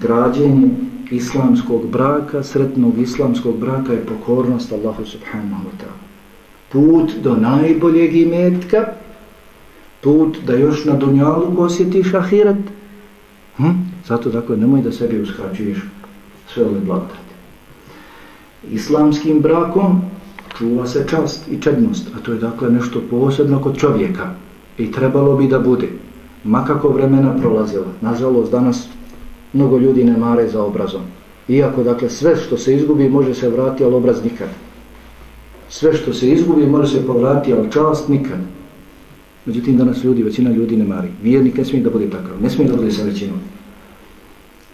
građenje islamskog braka, sretnog islamskog braka je pokornost Allahu subhanahu wa ta'ala. Put do najboljeg imetka, put da još na dunjalu osjetiš ahiret. Hm? Zato dakle nemoj da sebi uskraćuješ sve ove blagodati. Islamskim brakom čuva se čast i čednost, a to je dakle nešto posebno kod čovjeka i trebalo bi da bude. Makako vremena prolazila. Nažalost, danas mnogo ljudi ne mare za obrazom. Iako, dakle, sve što se izgubi može se vrati, ali obraz nikad. Sve što se izgubi može se povrati, ali čast nikad. Međutim, danas ljudi, većina ljudi ne mari. Vijednik ne smije da bude takav, ne smije da bude sa većinom.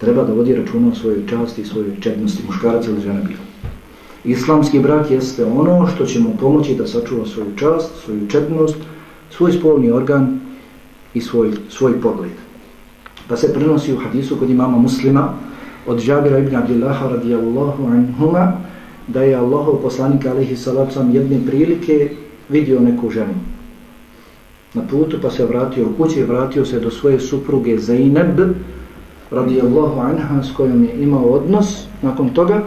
Treba da vodi računa o svojoj časti i svojoj čednosti, muškarac ili žena bilo. Islamski brak jeste ono što će mu pomoći da sačuva svoju čast, svoju čednost, svoj spolni organ i svoj, svoj pogled. Pa se prenosi u hadisu kod imama muslima od Žabira ibn Abdillaha radijallahu anhuma da je Allahov poslanik alaihi salacom jedne prilike vidio neku ženu na putu pa se vratio u kući i vratio se do svoje supruge Zainab radijallahu anha s kojom je imao odnos nakon toga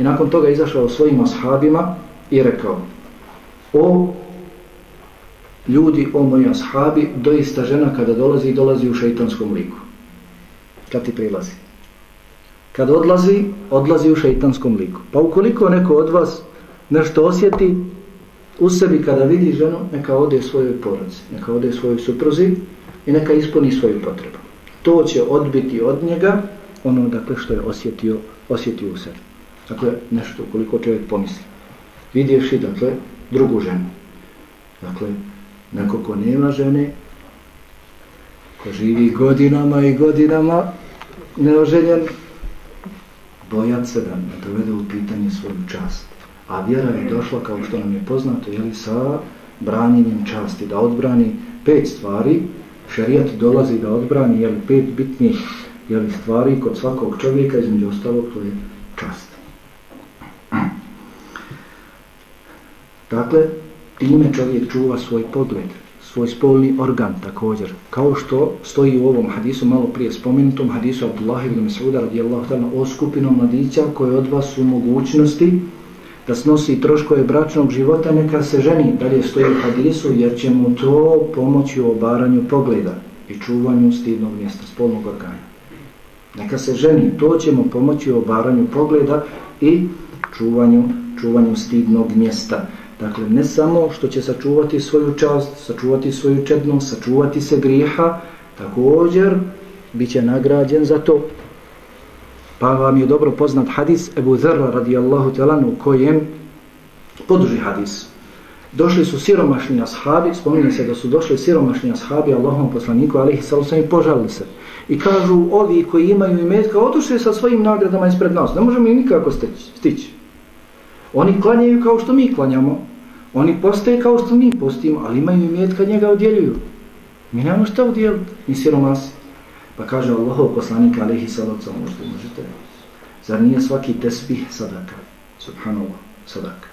i nakon toga izašao svojim ashabima i rekao o ljudi, o moji ashabi doista žena kada dolazi, dolazi u šeitanskom liku kad ti prilazi kad odlazi, odlazi u šeitanskom liku pa ukoliko neko od vas nešto osjeti u sebi kada vidi ženu, neka ode svojoj porodci, neka ode svojoj supruzi i neka ispuni svoju potrebu. To će odbiti od njega ono dakle što je osjetio, osjetio u sebi. Dakle, nešto koliko čovjek pomisli. Vidjevši, dakle, drugu ženu. Dakle, neko ko nema žene, ko živi godinama i godinama neoženjen, bojat se da ne dovede u pitanje svoju čast. A vjera je došla, kao što nam je poznato, jeli, sa branjenjem časti, da odbrani pet stvari, šarijat dolazi da odbrani jeli, pet bitnih jeli, stvari kod svakog čovjeka, između ostalog, to je čast. Dakle, time čovjek čuva svoj pogled, svoj spolni organ također. Kao što stoji u ovom hadisu, malo prije spomenutom, hadisu Abdullah ibn Mas'uda radijallahu ta'ala o skupinom mladića koje od vas su mogućnosti da snosi troškove bračnog života, neka se ženi, dalje stoji u hadisu, jer će mu to pomoći u obaranju pogleda i čuvanju stidnog mjesta, spolnog organa. Neka se ženi, to će mu pomoći u obaranju pogleda i čuvanju, čuvanju stidnog mjesta. Dakle, ne samo što će sačuvati svoju čast, sačuvati svoju čednost, sačuvati se griha, također bit će nagrađen za to. Pa vam je dobro poznat hadis Ebu Zerra radijallahu talanu u kojem poduži hadis. Došli su siromašni ashabi, spominje se da su došli siromašni ashabi Allahom poslaniku, ali ih sam i požalili se. I kažu, ovi koji imaju imetka, odušli sa svojim nagradama ispred nas, ne možemo im nikako stići. Oni klanjaju kao što mi klanjamo, oni postaje kao što mi postimo, ali imaju imetka, njega odjeljuju. Mi nemamo šta udjeliti, ni siromasi. Pa kaže Allahov poslanik alaihi salacom, što možete. Zar nije svaki tesbih sadaka? Subhanallah, sadaka.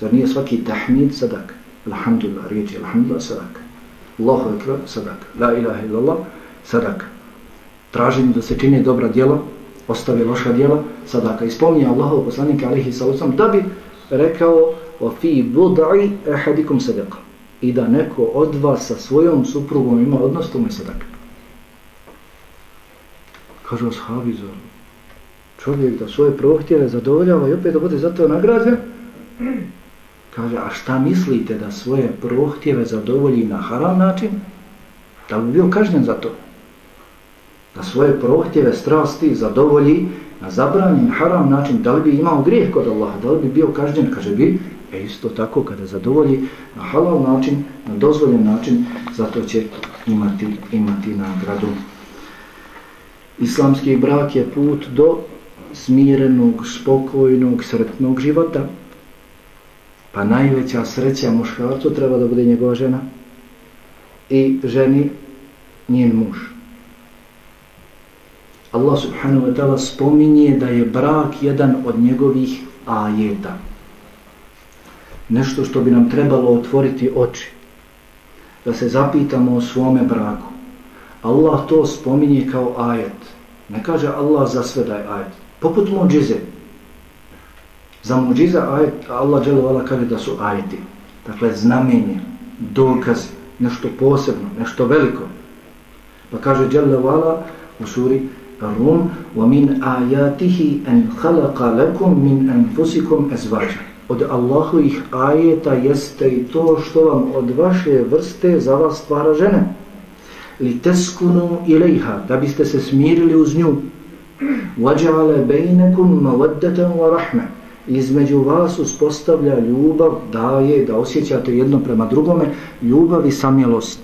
Zar nije svaki tahmid sadaka? Alhamdulillah, riječi, alhamdulillah, sadaka. Allahu ekber, sadaka. La ilaha illallah, sadaka. Tražim da se čini dobra djela, ostavi loša djela, sadaka. Ispomni Allahov poslanik alaihi salacom da bi rekao wa fi bud'i ahadikum sadaka. I da neko od vas sa svojom suprugom ima odnos, to mu je sadaka. Kažu ashabi za čovjek da svoje prohtjeve zadovoljava i opet da bude zato nagrađen? Kaže a šta mislite da svoje prohtjeve zadovolji na haram način? Da bi bio kažnjen za to? Da svoje prohtjeve strasti zadovolji na zabranjen haram način da li bi imao grijeh kod Allaha da li bi bio kažnjen? Kaže bi e isto tako kada zadovolji na halal način na dozvoljen način zato će imati imati nagradu Islamski brak je put do smirenog, spokojnog, sretnog života. Pa najveća sreća muškarcu treba da bude njegova žena i ženi njen muž. Allah subhanahu wa ta'ala spominje da je brak jedan od njegovih ajeta Nešto što bi nam trebalo otvoriti oči. Da se zapitamo o svome braku. Allah to spominje kao ajet. Ne kaže Allah za sve da je ajet. Poput muđize. Za muđiza ajet, Allah dželovala kaže da su ajeti. Dakle, znamenje, dokaz, nešto posebno, nešto veliko. Pa kaže dželovala u suri Rum, وَمِنْ آيَاتِهِ أَنْ خَلَقَ لَكُمْ مِنْ أَنْفُسِكُمْ أَزْوَاجًا od Allahovih ajeta jeste i to što vam od vaše vrste za vas stvara žene. Li teskunu ilaiha, da biste se smirili uz nju. Vajale bejnekum mavaddetem wa rahme. Između vas uspostavlja ljubav, daje da osjećate jedno prema drugome, ljubav i samjelost.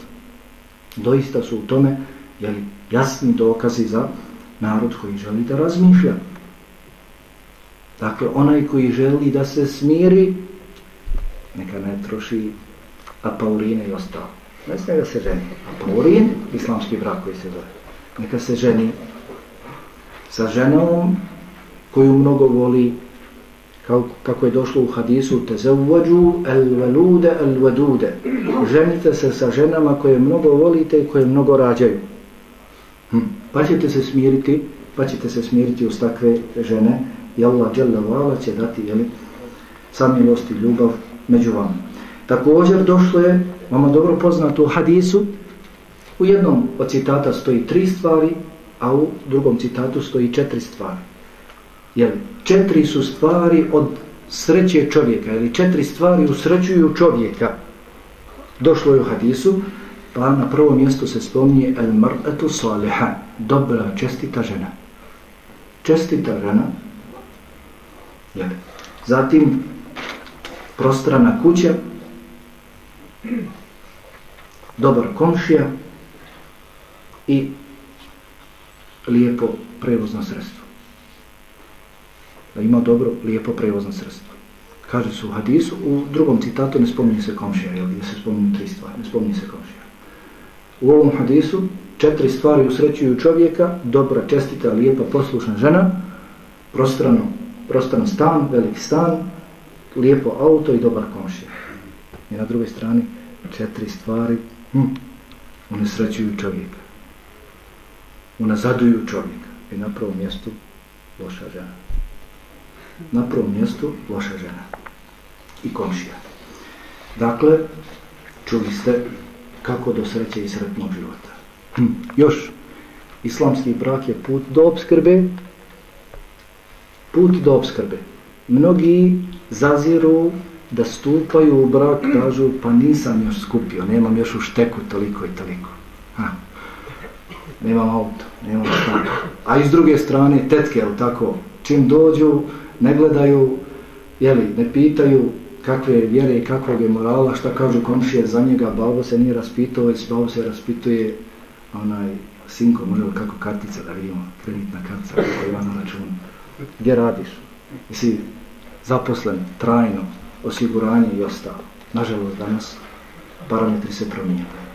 Doista su u tome jeli, jasni dokazi za narod koji želi da razmišlja. Dakle, onaj koji želi da se smiri, neka ne troši apauline i ostalo. Ne smije da se ženi. Apaurin, islamski brak koji se zove. Neka se ženi sa ženom koju mnogo voli, kao, kako je došlo u hadisu, te zauvađu el velude el. Ženite se sa ženama koje mnogo volite i koje mnogo rađaju. Hm. Pa ćete se smiriti, pa ćete se smiriti uz takve žene i Allah dželle vala će dati jeli, samilost i ljubav među vama. Također došlo je, vama dobro poznato u hadisu, u jednom od citata stoji tri stvari, a u drugom citatu stoji četiri stvari. Jer četiri su stvari od sreće čovjeka, ili četiri stvari usrećuju čovjeka. Došlo je u hadisu, Pa na prvo mjesto se spominje el mar'atu saliha, dobra, čestita žena. Čestita žena. Jel. Zatim prostrana kuća, dobar komšija i lijepo prevozno sredstvo. Da ima dobro, lijepo prevozno sredstvo. Kaže su u hadisu, u drugom citatu ne spominje se komšija, jel, gdje se spominje tri stvari, ne spominje se komšija. U ovom hadisu četiri stvari usrećuju čovjeka, dobra, čestita, lijepa, poslušna žena, prostrano, prostan stan, velik stan, lijepo auto i dobar komšija. I na drugoj strani četiri stvari hm, unesrećuju čovjeka. Unazaduju čovjeka. I na prvom mjestu loša žena. Na prvom mjestu loša žena. I komšija. Dakle, čuli ste kako do sreće i sretnog života. Hm. Još, islamski brak je put do obskrbe, put do obskrbe. Mnogi zaziru da stupaju u brak, kažu, pa nisam još skupio, nemam još u šteku toliko i toliko. Ha. Nemam auto, nemam stan. A iz druge strane, tetke, tako, čim dođu, ne gledaju, jeli, ne pitaju, kakve je vjere i kakvog je morala, šta kažu komšije za njega, babo se nije raspitao, već babo se raspituje onaj sinko, može kako kartica da vidimo, kreditna kartica koja je na računu. Gdje radiš? Jesi zaposlen, trajno, osiguranje i ostalo. Nažalost, danas parametri se promijenili.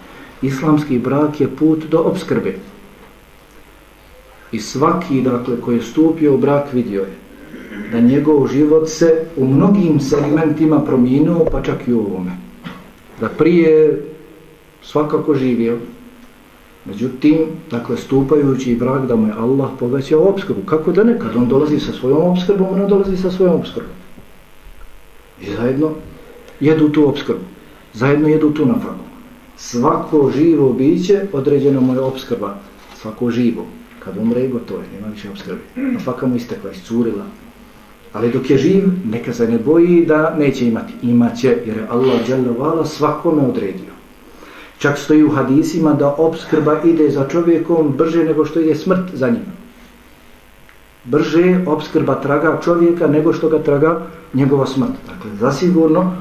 Islamski brak je put do obskrbe. I svaki, dakle, koji je stupio u brak, vidio je da njegov život se u mnogim segmentima promijenuo, pa čak i u ovome. Da prije svakako živio, međutim, dakle, stupajući i brak da mu je Allah povećao obskrbu. Kako da nekad? On dolazi sa svojom obskrbom, on dolazi sa svojom obskrbom. I zajedno jedu tu obskrbu. Zajedno jedu tu nafaku. Svako živo biće određeno mu je obskrba. Svako živo. Kad umre, gotovo je, nema više obskrbe. Nafaka mu istekla, iscurila, Ali dok je živ, neka se ne boji da neće imati. Imaće, jer je Allah dželovala svakome odredio. Čak stoji u hadisima da obskrba ide za čovjekom brže nego što ide smrt za njim. Brže obskrba traga čovjeka nego što ga traga njegova smrt. Dakle, zasigurno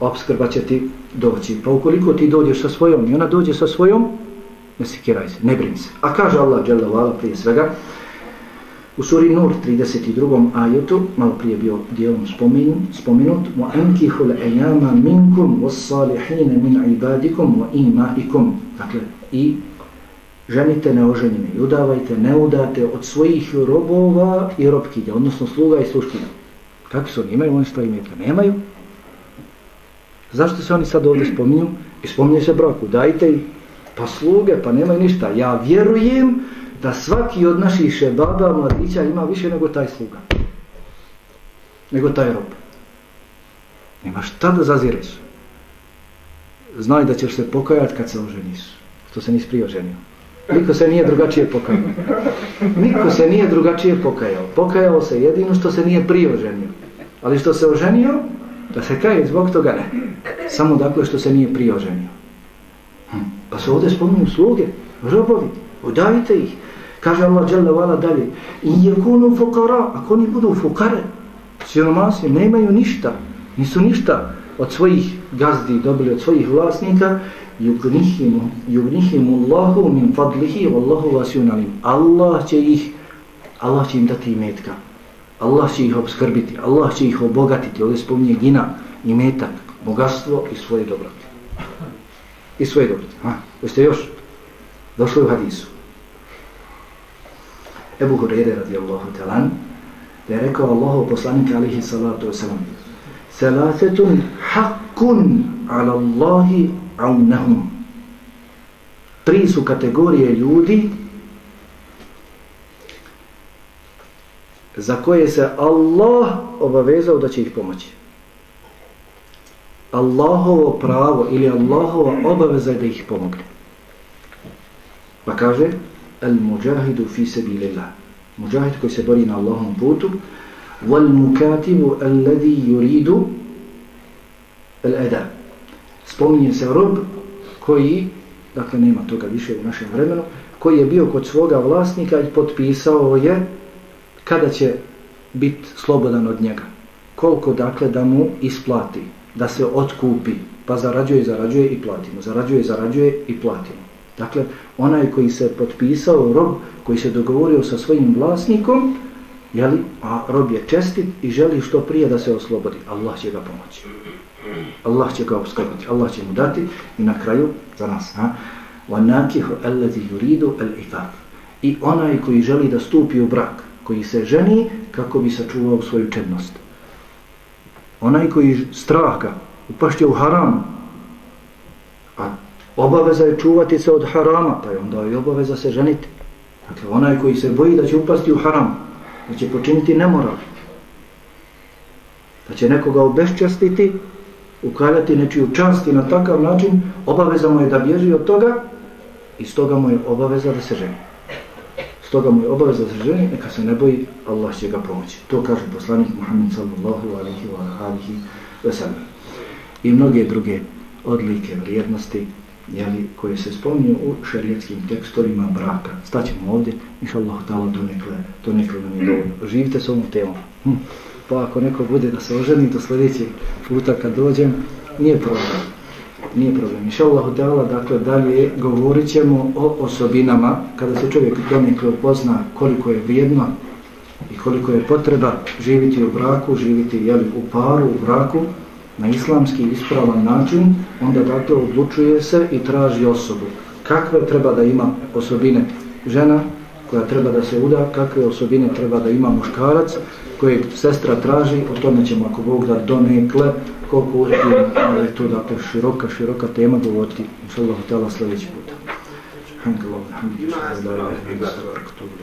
obskrba će ti doći. Pa ukoliko ti dođeš sa svojom i ona dođe sa svojom, ne sikiraj se, ne brini se. A kaže Allah dželovala prije svega, U suri Nur 32. ajetu, malo prije bio dijelom spomenut, وَأَنْكِهُ الْأَيَامَ مِنْكُمْ وَالصَّالِحِينَ مِنْ عِبَادِكُمْ وَإِمَائِكُمْ Dakle, i ženite neoženjene i udavajte, ne udate od svojih robova i robkinja, odnosno sluga i sluškinja. Kako su oni? Imaju oni što imete? Nemaju. Zašto se oni sad ovdje spominju? I spominje se braku. Dajte i pa sluge, pa nemaju ništa. Ja vjerujem da svaki od naših šebaba, mladića ima više nego taj sluga. Nego taj rob. Nema šta da zazireš. Znaj da ćeš se pokajati kad se oženiš. Što se nisi prije oženio. Niko se nije drugačije pokajao. Niko se nije drugačije pokajao. Pokajao se jedino što se nije prije oženio. Ali što se oženio, da se kaje zbog toga ne. Samo dakle što se nije prije oženio. Hm. Pa se ovdje spominju sluge, robovi, udavite ih. Kaže Allah dželle vala dalje, in yakunu fuqara, ako oni budu fukare, siromasi, nemaju ništa, nisu ništa od svojih gazdi dobili od svojih vlasnika, yugnihimu yugnihimu Allahu min fadlihi wallahu wasi'un alim. Allah će ih Allah će im dati imetka. Allah će ih obskrbiti, Allah će ih obogatiti. Ovdje spominje gina, imetak, bogatstvo i svoje dobrote. I svoje dobrote. Ha, jeste još? Došlo u hadisu. Ebu Hureyre radijallahu talan, da je rekao Allahu poslanika alihi salatu wasalam, Salatetun hakkun ala Allahi aunahum. Tri su kategorije ljudi za koje se Allah obavezao da će ih pomoći. Allahovo pravo ili Allahova obaveza da ih pomogne. Pa kaže al mujahidu fi sabilillah. Mujahid koji se bori na Allahom putu wal mukatibu alladhi yuridu al adab. Spominje se rob koji, dakle nema toga više u našem vremenu, koji je bio kod svoga vlasnika i potpisao je kada će biti slobodan od njega. Koliko dakle da mu isplati, da se otkupi, pa zarađuje, zarađuje i platimo. Zarađuje, zarađuje i platimo. Dakle, onaj koji se potpisao, rob koji se dogovorio sa svojim vlasnikom, jeli, a rob je čestit i želi što prije da se oslobodi. Allah će ga pomoći. Allah će ga obskrbiti. Allah će mu dati i na kraju za nas. Ha? وَنَاكِهُ أَلَّذِي يُرِيدُ الْإِفَافِ I onaj koji želi da stupi u brak, koji se ženi kako bi sačuvao svoju čednost. Onaj koji strah ga, upašće u haram, a obaveza je čuvati se od harama, pa je onda i obaveza se ženiti. Dakle, onaj koji se boji da će upasti u haram, da će počiniti nemoral, da će nekoga obeščastiti, ukaljati nečiju čast i na takav način, obaveza mu je da bježi od toga i stoga mu je obaveza da se ženi. Stoga mu je obaveza za ženi, neka se ne boji, Allah će ga pomoći. To kaže poslanik Muhammed sallallahu alaihi wa alihi wa sallam. I mnoge druge odlike, vrijednosti, jeli, koje se spominju u šarijetskim tekstorima braka. Staćemo ovdje, miša Allah, dala do nekle, do nekle nam je dovoljno. Živite s ovom temom. Hm. Pa ako neko bude da se oženi do sljedećeg puta kad dođem, nije problem nije problem. Miša Allah, dakle, dalje govorit ćemo o osobinama, kada se čovjek donekle upozna koliko je vrijedno i koliko je potreba živiti u braku, živiti jeli, u paru, u braku, na islamski ispravan način, onda dakle odlučuje se i traži osobu. Kakve treba da ima osobine žena koja treba da se uda, kakve osobine treba da ima muškarac, koje sestra traži, o tome ćemo ako Bog da donekle koliko uspije, ali je to dakle široka, široka tema govoriti, inša Allah, sljedeći puta. Alhamdulillah, alhamdulillah, alhamdulillah, alhamdulillah, alhamdulillah,